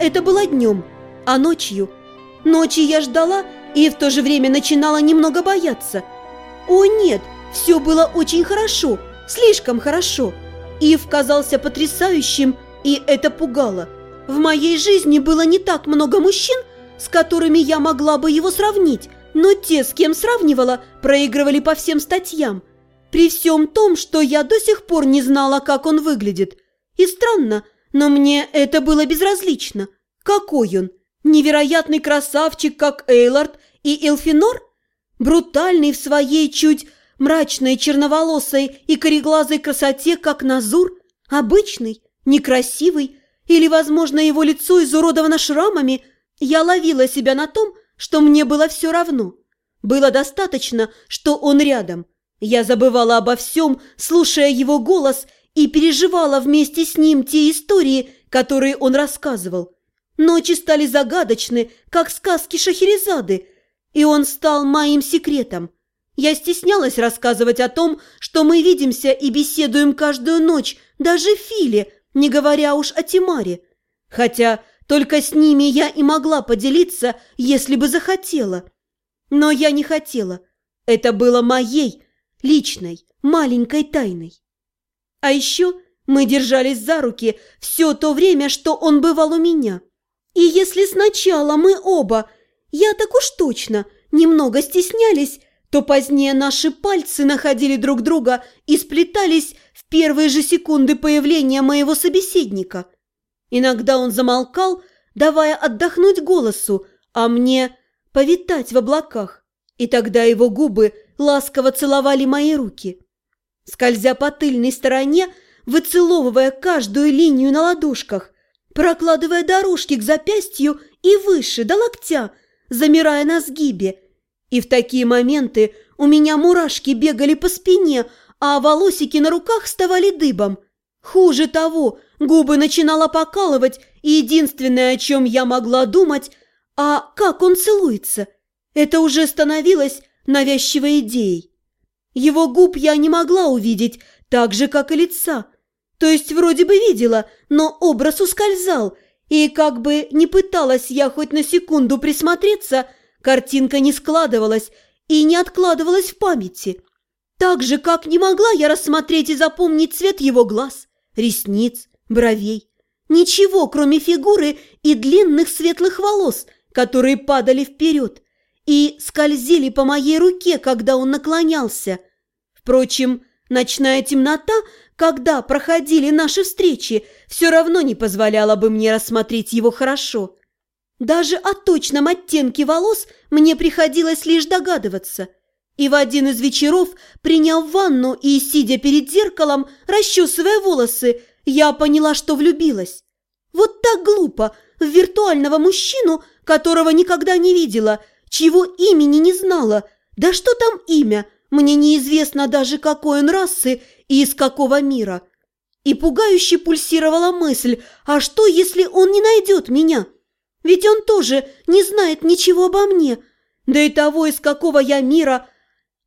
это было днем, а ночью. Ночью я ждала и в то же время начинала немного бояться. О нет, все было очень хорошо, слишком хорошо. Ив казался потрясающим, и это пугало. В моей жизни было не так много мужчин, с которыми я могла бы его сравнить, но те, с кем сравнивала, проигрывали по всем статьям. При всем том, что я до сих пор не знала, как он выглядит. И странно, но мне это было безразлично. Какой он? Невероятный красавчик, как Эйлард и Элфинор? Брутальный в своей чуть мрачной, черноволосой и кореглазой красоте, как Назур? Обычный? Некрасивый? Или, возможно, его лицо изуродовано шрамами? Я ловила себя на том, что мне было все равно. Было достаточно, что он рядом. Я забывала обо всем, слушая его голос, и переживала вместе с ним те истории, которые он рассказывал. Ночи стали загадочны, как сказки Шахерезады, и он стал моим секретом. Я стеснялась рассказывать о том, что мы видимся и беседуем каждую ночь, даже Филе, не говоря уж о Тимаре. Хотя только с ними я и могла поделиться, если бы захотела. Но я не хотела. Это было моей, личной, маленькой тайной. А еще мы держались за руки все то время, что он бывал у меня. И если сначала мы оба, я так уж точно, немного стеснялись, то позднее наши пальцы находили друг друга и сплетались в первые же секунды появления моего собеседника. Иногда он замолкал, давая отдохнуть голосу, а мне повитать в облаках, и тогда его губы ласково целовали мои руки. Скользя по тыльной стороне, выцеловывая каждую линию на ладошках, прокладывая дорожки к запястью и выше, до локтя, замирая на сгибе. И в такие моменты у меня мурашки бегали по спине, а волосики на руках вставали дыбом. Хуже того, губы начинала покалывать, и единственное, о чем я могла думать, а как он целуется, это уже становилось навязчивой идеей. Его губ я не могла увидеть, так же, как и лица. То есть вроде бы видела, но образ ускользал, и как бы не пыталась я хоть на секунду присмотреться, картинка не складывалась и не откладывалась в памяти. Так же, как не могла я рассмотреть и запомнить цвет его глаз, ресниц, бровей. Ничего, кроме фигуры и длинных светлых волос, которые падали вперед и скользили по моей руке, когда он наклонялся. Впрочем, ночная темнота, когда проходили наши встречи, все равно не позволяла бы мне рассмотреть его хорошо. Даже о точном оттенке волос мне приходилось лишь догадываться. И в один из вечеров, приняв ванну и сидя перед зеркалом, расчесывая волосы, я поняла, что влюбилась. Вот так глупо, в виртуального мужчину, которого никогда не видела – чьего имени не знала. Да что там имя? Мне неизвестно даже, какой он расы и из какого мира. И пугающе пульсировала мысль, а что, если он не найдет меня? Ведь он тоже не знает ничего обо мне, да и того, из какого я мира.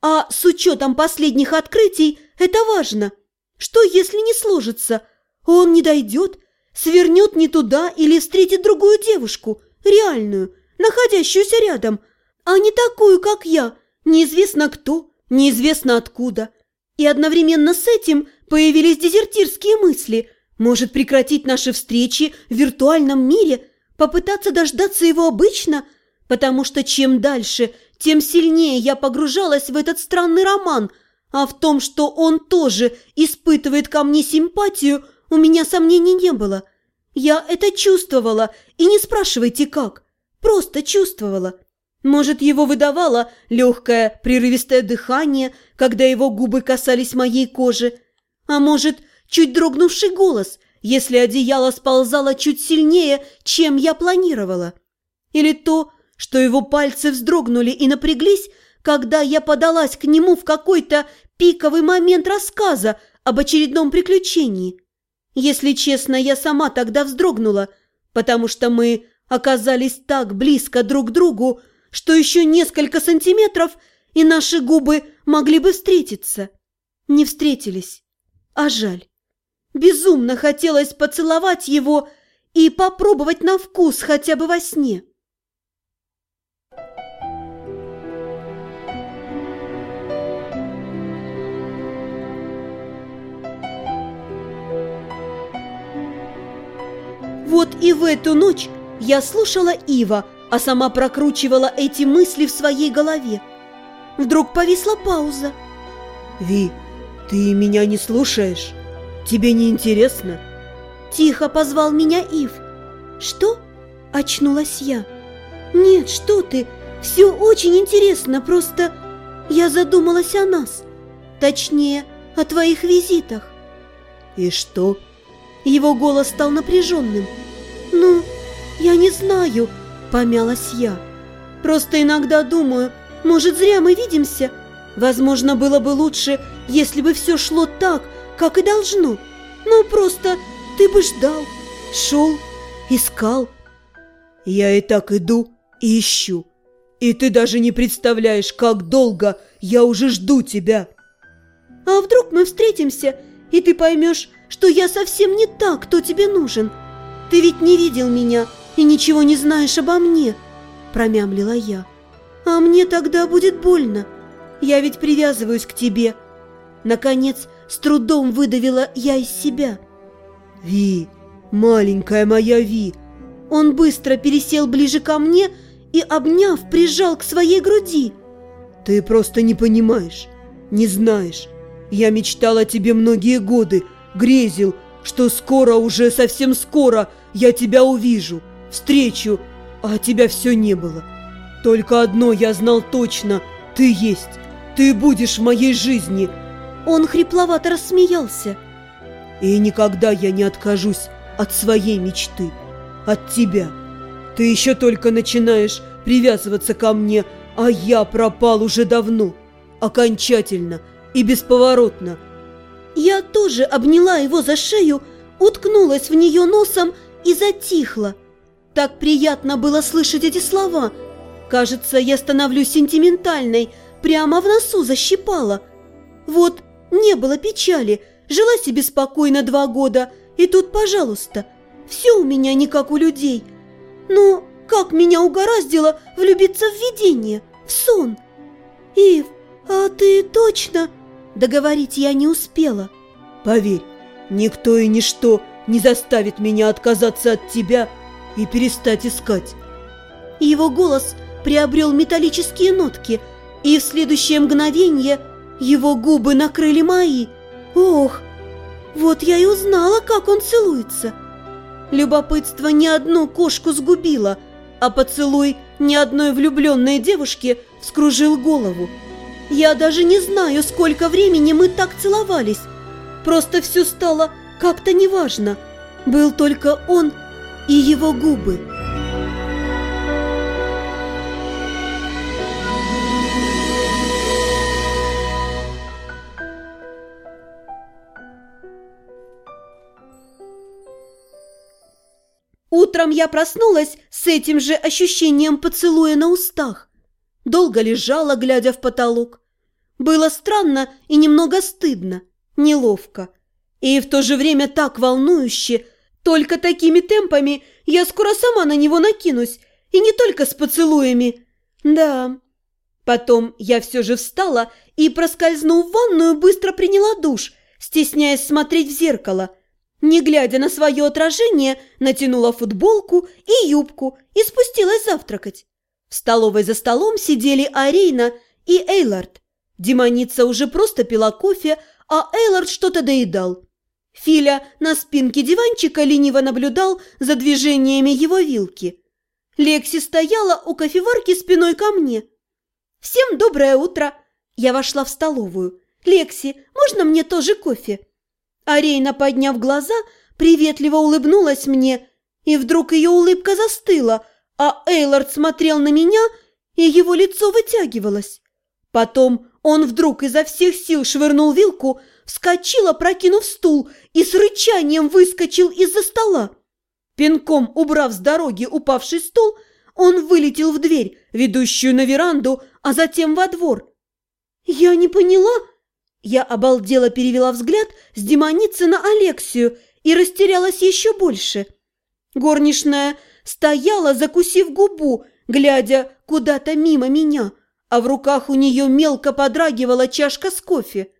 А с учетом последних открытий это важно. Что, если не сложится? Он не дойдет, свернет не туда или встретит другую девушку, реальную, находящуюся рядом, а не такую, как я, неизвестно кто, неизвестно откуда. И одновременно с этим появились дезертирские мысли. Может прекратить наши встречи в виртуальном мире, попытаться дождаться его обычно, потому что чем дальше, тем сильнее я погружалась в этот странный роман, а в том, что он тоже испытывает ко мне симпатию, у меня сомнений не было. Я это чувствовала, и не спрашивайте как. Просто чувствовала. Может, его выдавало легкое прерывистое дыхание, когда его губы касались моей кожи. А может, чуть дрогнувший голос, если одеяло сползало чуть сильнее, чем я планировала. Или то, что его пальцы вздрогнули и напряглись, когда я подалась к нему в какой-то пиковый момент рассказа об очередном приключении. Если честно, я сама тогда вздрогнула, потому что мы оказались так близко друг к другу, что еще несколько сантиметров, и наши губы могли бы встретиться. Не встретились, а жаль. Безумно хотелось поцеловать его, и попробовать на вкус хотя бы во сне. Вот и в эту ночь я слушала Ива, а сама прокручивала эти мысли в своей голове. Вдруг повисла пауза. «Ви, ты меня не слушаешь? Тебе не интересно?» Тихо позвал меня Ив. «Что?» – очнулась я. «Нет, что ты, все очень интересно, просто я задумалась о нас. Точнее, о твоих визитах». «И что?» Его голос стал напряженным. «Ну, я не знаю», – помялась я. «Просто иногда думаю, может, зря мы видимся? Возможно, было бы лучше, если бы все шло так, как и должно. Ну, просто ты бы ждал, шел, искал». «Я и так иду и ищу. И ты даже не представляешь, как долго я уже жду тебя». «А вдруг мы встретимся, и ты поймешь, что я совсем не так, кто тебе нужен. Ты ведь не видел меня и ничего не знаешь обо мне», – промямлила я. «А мне тогда будет больно. Я ведь привязываюсь к тебе». Наконец, с трудом выдавила я из себя. «Ви, маленькая моя Ви!» Он быстро пересел ближе ко мне и, обняв, прижал к своей груди. «Ты просто не понимаешь, не знаешь. Я мечтал о тебе многие годы, грезил, что скоро, уже совсем скоро, я тебя увижу, встречу, а тебя все не было. Только одно я знал точно – ты есть, ты будешь в моей жизни». Он хрипловато рассмеялся. «И никогда я не откажусь от своей мечты, от тебя. Ты еще только начинаешь привязываться ко мне, а я пропал уже давно, окончательно и бесповоротно». Я тоже обняла его за шею, уткнулась в нее носом и затихла. Так приятно было слышать эти слова. Кажется, я становлюсь сентиментальной, прямо в носу защипала. Вот, не было печали, жила себе спокойно два года, и тут, пожалуйста, все у меня не как у людей. Но как меня угораздило влюбиться в видение, в сон. Ив, а ты точно... Договорить я не успела. Поверь, никто и ничто не заставит меня отказаться от тебя и перестать искать. Его голос приобрел металлические нотки, и в следующее мгновение его губы накрыли мои. Ох, вот я и узнала, как он целуется. Любопытство ни одну кошку сгубило, а поцелуй ни одной влюбленной девушке вскружил голову. Я даже не знаю, сколько времени мы так целовались. Просто все стало как-то неважно. Был только он и его губы. Утром я проснулась с этим же ощущением поцелуя на устах. Долго лежала, глядя в потолок. Было странно и немного стыдно, неловко. И в то же время так волнующе. Только такими темпами я скоро сама на него накинусь. И не только с поцелуями. Да. Потом я все же встала и, проскользнув в ванную, быстро приняла душ, стесняясь смотреть в зеркало. Не глядя на свое отражение, натянула футболку и юбку и спустилась завтракать. В столовой за столом сидели Арейна и Эйлард. Демоница уже просто пила кофе, а Эйлард что-то доедал. Филя на спинке диванчика лениво наблюдал за движениями его вилки. Лекси стояла у кофеварки спиной ко мне. «Всем доброе утро!» Я вошла в столовую. «Лекси, можно мне тоже кофе?» Арейна, подняв глаза, приветливо улыбнулась мне, и вдруг ее улыбка застыла – а Эйлард смотрел на меня, и его лицо вытягивалось. Потом он вдруг изо всех сил швырнул вилку, вскочил, опрокинув стул и с рычанием выскочил из-за стола. Пинком убрав с дороги упавший стул, он вылетел в дверь, ведущую на веранду, а затем во двор. «Я не поняла...» Я обалдела перевела взгляд с демоницы на Алексию и растерялась еще больше – Горничная стояла, закусив губу, глядя куда-то мимо меня, а в руках у нее мелко подрагивала чашка с кофе.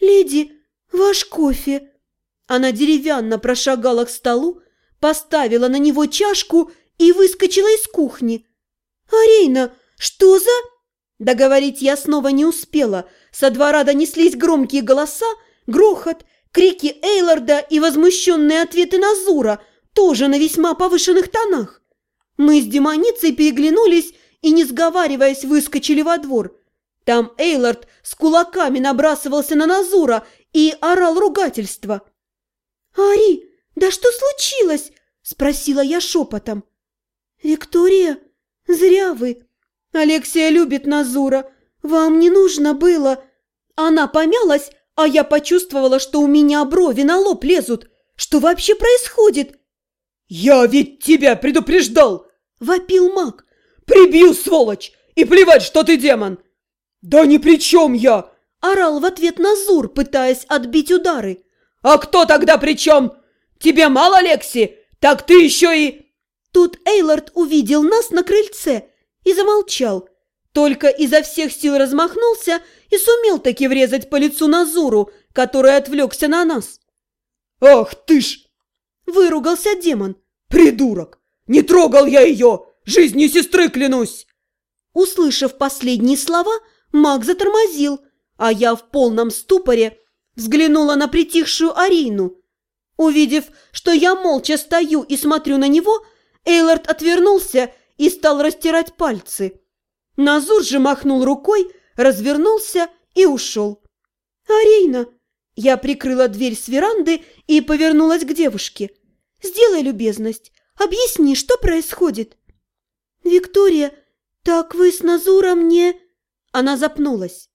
«Леди, ваш кофе!» Она деревянно прошагала к столу, поставила на него чашку и выскочила из кухни. «Арейна, что за...» Договорить я снова не успела. Со двора донеслись громкие голоса, грохот, крики Эйларда и возмущенные ответы Назура, тоже на весьма повышенных тонах. Мы с демоницей переглянулись и, не сговариваясь, выскочили во двор. Там Эйлард с кулаками набрасывался на Назура и орал ругательство. «Ари, да что случилось?» – спросила я шепотом. «Виктория, зря вы. Алексия любит Назура. Вам не нужно было...» Она помялась, а я почувствовала, что у меня брови на лоб лезут. Что вообще происходит? «Я ведь тебя предупреждал!» – вопил маг. «Прибью, сволочь! И плевать, что ты демон!» «Да ни при чем я!» – орал в ответ Назур, пытаясь отбить удары. «А кто тогда при чем? Тебе мало, Лекси? Так ты еще и...» Тут Эйлард увидел нас на крыльце и замолчал. Только изо всех сил размахнулся и сумел таки врезать по лицу Назуру, который отвлекся на нас. «Ах ты ж!» – выругался демон. «Придурок! Не трогал я ее! Жизнью сестры клянусь!» Услышав последние слова, маг затормозил, а я в полном ступоре взглянула на притихшую Арину. Увидев, что я молча стою и смотрю на него, Эйлард отвернулся и стал растирать пальцы. Назур же махнул рукой, развернулся и ушел. «Арина!» Я прикрыла дверь с веранды и повернулась к девушке. «Сделай любезность, объясни, что происходит?» «Виктория, так вы с Назуром не...» Она запнулась.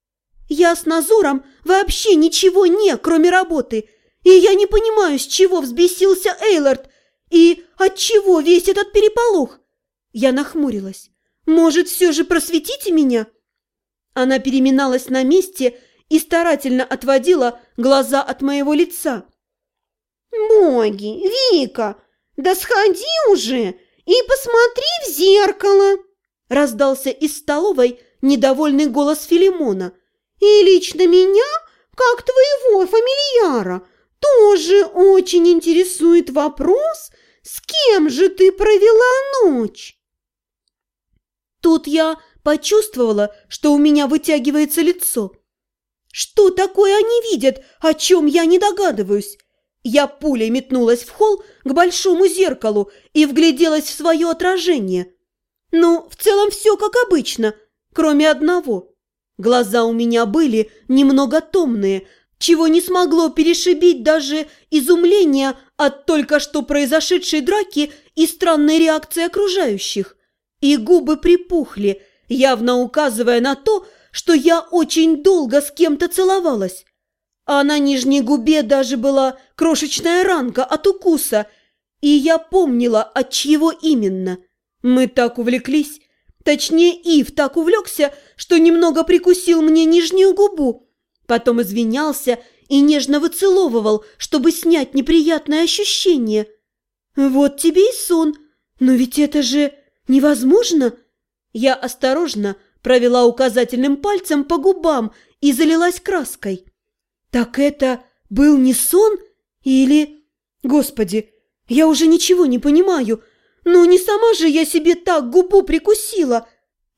«Я с Назуром вообще ничего не, кроме работы, и я не понимаю, с чего взбесился Эйлард и от чего весь этот переполох?» Я нахмурилась. «Может, все же просветите меня?» Она переминалась на месте и старательно отводила глаза от моего лица. «Боги, Вика, да сходи уже и посмотри в зеркало!» Раздался из столовой недовольный голос Филимона. «И лично меня, как твоего фамильяра, тоже очень интересует вопрос, с кем же ты провела ночь?» Тут я почувствовала, что у меня вытягивается лицо. Что такое они видят, о чем я не догадываюсь? Я пулей метнулась в холл к большому зеркалу и вгляделась в свое отражение. Ну, в целом все как обычно, кроме одного. Глаза у меня были немного томные, чего не смогло перешибить даже изумление от только что произошедшей драки и странной реакции окружающих. И губы припухли, явно указывая на то, что я очень долго с кем-то целовалась. А на нижней губе даже была крошечная ранка от укуса, и я помнила, от чьего именно. Мы так увлеклись, точнее, Ив так увлекся, что немного прикусил мне нижнюю губу. Потом извинялся и нежно выцеловывал, чтобы снять неприятное ощущение. Вот тебе и сон, но ведь это же невозможно. Я осторожно провела указательным пальцем по губам и залилась краской. Так это был не сон или... Господи, я уже ничего не понимаю. Ну, не сама же я себе так губу прикусила.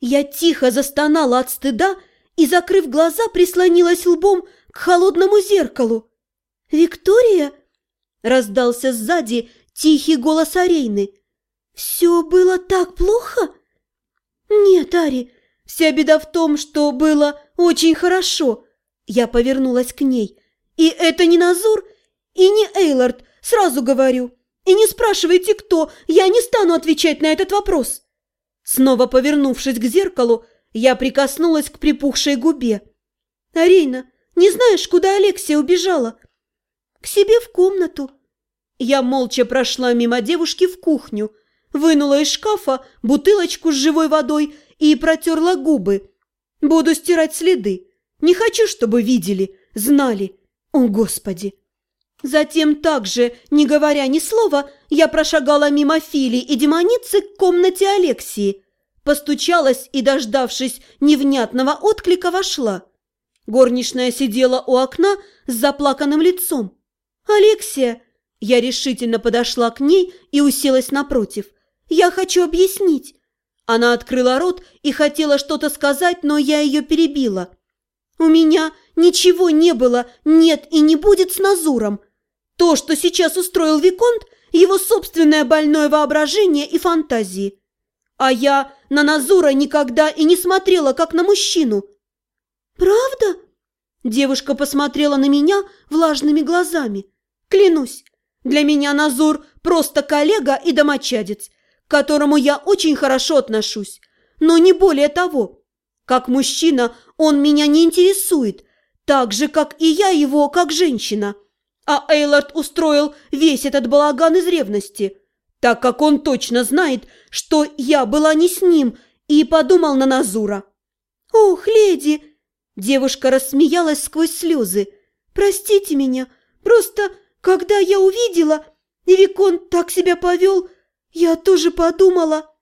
Я тихо застонала от стыда и, закрыв глаза, прислонилась лбом к холодному зеркалу. «Виктория?» – раздался сзади тихий голос Арейны. «Все было так плохо?» «Нет, Ари, вся беда в том, что было очень хорошо». Я повернулась к ней. «И это не Назур, и не Эйлард, сразу говорю. И не спрашивайте, кто, я не стану отвечать на этот вопрос». Снова повернувшись к зеркалу, я прикоснулась к припухшей губе. «Арина, не знаешь, куда Алексия убежала?» «К себе в комнату». Я молча прошла мимо девушки в кухню, вынула из шкафа бутылочку с живой водой и протерла губы. Буду стирать следы. Не хочу, чтобы видели, знали. О, Господи! Затем также, не говоря ни слова, я прошагала мимо Фили и демоницы к комнате Алексии. Постучалась и, дождавшись невнятного отклика, вошла. Горничная сидела у окна с заплаканным лицом. «Алексия!» Я решительно подошла к ней и уселась напротив. «Я хочу объяснить». Она открыла рот и хотела что-то сказать, но я ее перебила. «У меня ничего не было, нет и не будет с Назуром. То, что сейчас устроил Виконт, его собственное больное воображение и фантазии. А я на Назура никогда и не смотрела, как на мужчину. «Правда?» Девушка посмотрела на меня влажными глазами. «Клянусь, для меня Назур просто коллега и домочадец, к которому я очень хорошо отношусь, но не более того. Как мужчина он меня не интересует, так же, как и я его, как женщина». А Эйлард устроил весь этот балаган из ревности, так как он точно знает, что я была не с ним, и подумал на Назура. «Ох, леди!» Девушка рассмеялась сквозь слезы. «Простите меня, просто когда я увидела, и Викон так себя повел, я тоже подумала...»